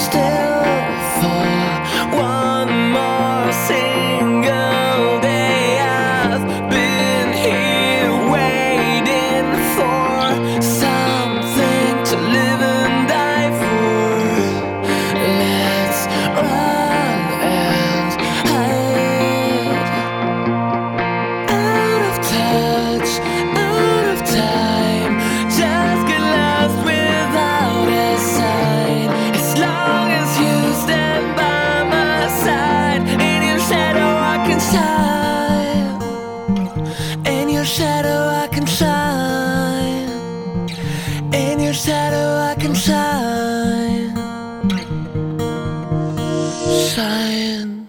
still Sign.